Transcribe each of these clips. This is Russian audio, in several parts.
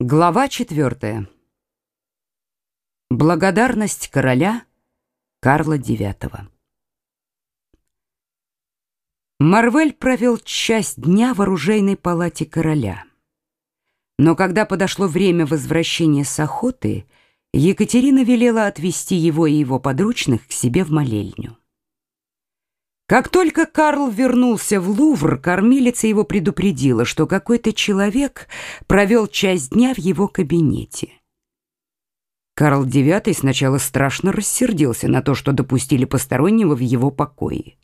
Глава четвертая. Благодарность короля Карла IX. Марвель провел часть дня в оружейной палате короля. Но когда подошло время возвращения с охоты, Екатерина велела отвезти его и его подручных к себе в молельню. Как только Карл вернулся в Лувр, кормилица его предупредила, что какой-то человек провел часть дня в его кабинете. Карл IX сначала страшно рассердился на то, что допустили постороннего в его покое.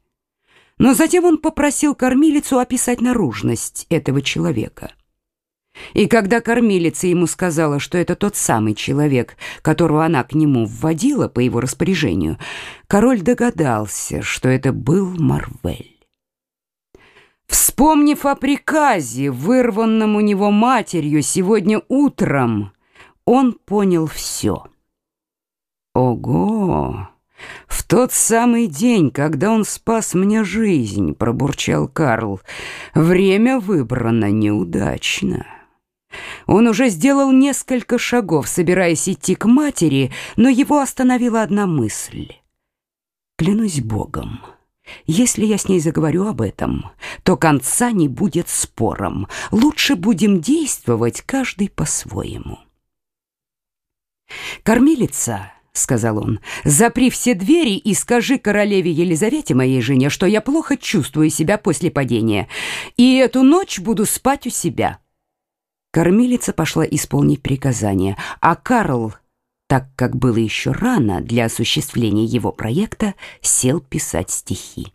Но затем он попросил кормилицу описать наружность этого человека — и когда кормилица ему сказала, что это тот самый человек, которого она к нему вводила по его распоряжению, король догадался, что это был Марвель. Вспомнив о приказе, вырванном у него матерью сегодня утром, он понял все. «Ого! В тот самый день, когда он спас мне жизнь», — пробурчал Карл, — «время выбрано неудачно». Он уже сделал несколько шагов, собираясь идти к матери, но его остановила одна мысль. «Клянусь Богом». Если я с ней заговорю об этом, то конца не будет спором. Лучше будем действовать каждый по-своему. Кормилица, сказал он, запри все двери и скажи королеве Елизавете, моей жене, что я плохо чувствую себя после падения, и эту ночь буду спать у себя. Кормилица пошла исполнить приказание, а Карл, так как было еще рано для осуществления его проекта, сел писать стихи.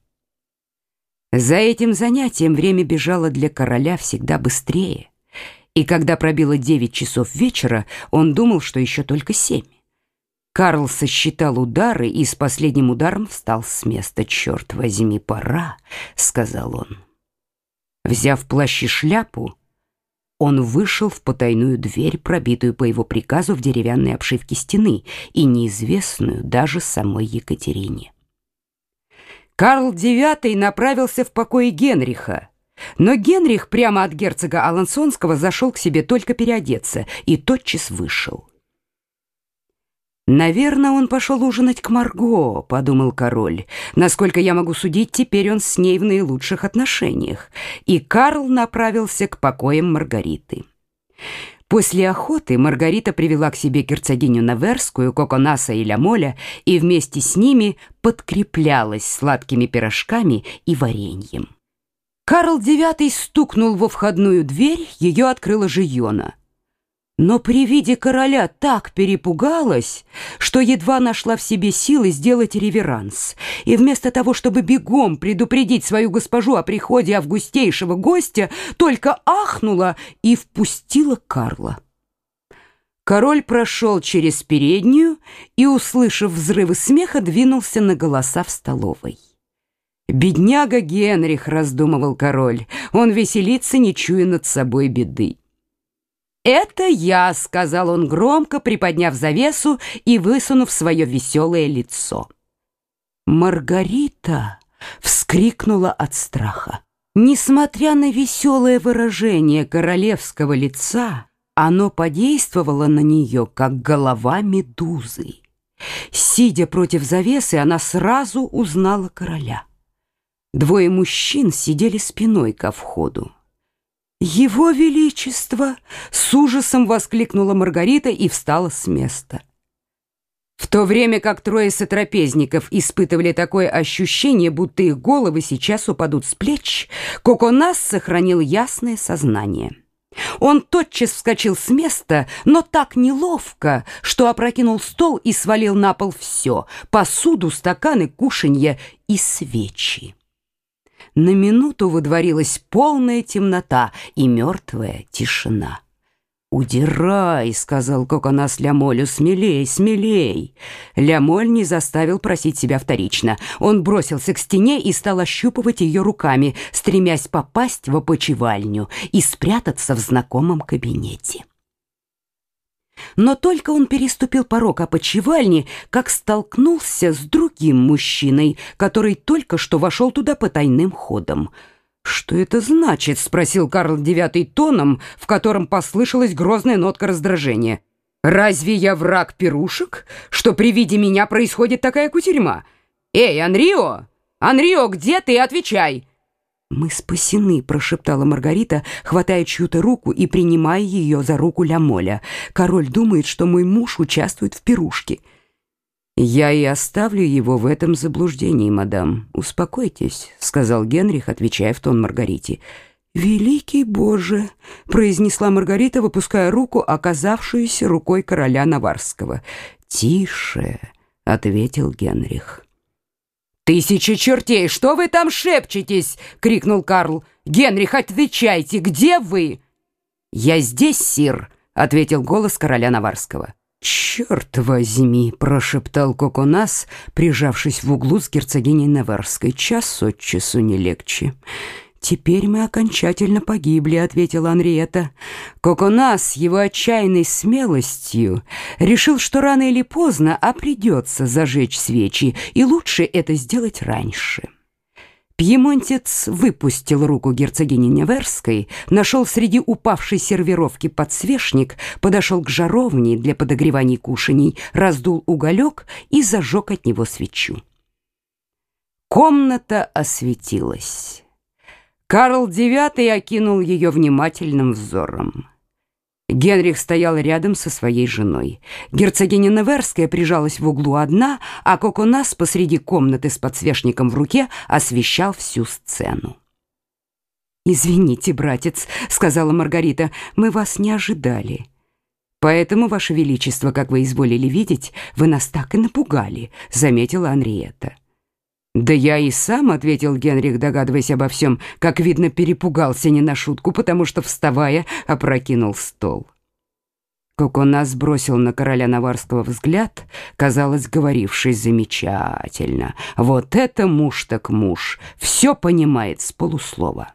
За этим занятием время бежало для короля всегда быстрее, и когда пробило девять часов вечера, он думал, что еще только семь. Карл сосчитал удары и с последним ударом встал с места. «Черт возьми, пора», — сказал он. Взяв плащ и шляпу, он вышел в потайную дверь, пробитую по его приказу в деревянной обшивке стены и неизвестную даже самой Екатерине. Карл IX направился в покои Генриха, но Генрих прямо от герцога Алансонского зашел к себе только переодеться и тотчас вышел. «Наверное, он пошел ужинать к Марго», — подумал король. «Насколько я могу судить, теперь он с ней в наилучших отношениях». И Карл направился к покоям Маргариты. После охоты Маргарита привела к себе герцогиню Наверскую, Коконаса и Лямоля и вместе с ними подкреплялась сладкими пирожками и вареньем. Карл IX стукнул во входную дверь, ее открыла Жиона но при виде короля так перепугалась, что едва нашла в себе силы сделать реверанс, и вместо того, чтобы бегом предупредить свою госпожу о приходе августейшего гостя, только ахнула и впустила Карла. Король прошел через переднюю и, услышав взрывы смеха, двинулся на голоса в столовой. «Бедняга Генрих», — раздумывал король, — «он веселится, не чуя над собой беды». «Это я», — сказал он громко, приподняв завесу и высунув свое веселое лицо. Маргарита вскрикнула от страха. Несмотря на веселое выражение королевского лица, оно подействовало на нее, как голова медузы. Сидя против завесы, она сразу узнала короля. Двое мужчин сидели спиной ко входу. «Его Величество!» — с ужасом воскликнула Маргарита и встала с места. В то время как трое сотрапезников испытывали такое ощущение, будто их головы сейчас упадут с плеч, Коконас сохранил ясное сознание. Он тотчас вскочил с места, но так неловко, что опрокинул стол и свалил на пол все — посуду, стаканы, кушанья и свечи. На минуту водворилась полная темнота и мертвая тишина. «Удирай!» — сказал Коконас Лямолю. «Смелей, смелей!» Лямоль не заставил просить себя вторично. Он бросился к стене и стал ощупывать ее руками, стремясь попасть в опочивальню и спрятаться в знакомом кабинете. Но только он переступил порог опочивальни, как столкнулся с другим мужчиной, который только что вошел туда потайным ходом. «Что это значит?» — спросил Карл девятый тоном, в котором послышалась грозная нотка раздражения. «Разве я враг пирушек, что при виде меня происходит такая кутерьма? Эй, Анрио! Анрио, где ты? Отвечай!» «Мы спасены», — прошептала Маргарита, хватая чью-то руку и принимая ее за руку Лямоля. «Король думает, что мой муж участвует в пирушке». «Я и оставлю его в этом заблуждении, мадам. Успокойтесь», — сказал Генрих, отвечая в тон Маргарите. «Великий Боже!» — произнесла Маргарита, выпуская руку, оказавшуюся рукой короля Наварского. «Тише!» — ответил Генрих. «Тысяча чертей! Что вы там шепчетесь?» — крикнул Карл. «Генрих, отвечайте, где вы?» «Я здесь, сир», — ответил голос короля Наварского. «Черт возьми!» — прошептал Коконас, прижавшись в углу с герцогиней Наварской. «Час от часу не легче». «Теперь мы окончательно погибли», — ответила Анриета. Коконас его отчаянной смелостью решил, что рано или поздно, а придется зажечь свечи, и лучше это сделать раньше. Пьемонтец выпустил руку герцогини Неверской, нашел среди упавшей сервировки подсвечник, подошел к жаровне для подогревания кушаний, раздул уголек и зажег от него свечу. Комната осветилась. Карл IX окинул ее внимательным взором. Генрих стоял рядом со своей женой. Герцогиня Неверская прижалась в углу одна, а Коконас посреди комнаты с подсвечником в руке освещал всю сцену. «Извините, братец», — сказала Маргарита, — «мы вас не ожидали». «Поэтому, Ваше Величество, как вы изволили видеть, вы нас так и напугали», — заметила Анриетта. «Да я и сам», — ответил Генрих, догадываясь обо всем, как видно, перепугался не на шутку, потому что, вставая, опрокинул стол. Кокона сбросил на короля Наварского взгляд, казалось, говоривший замечательно. «Вот это муж так муж, все понимает с полуслова».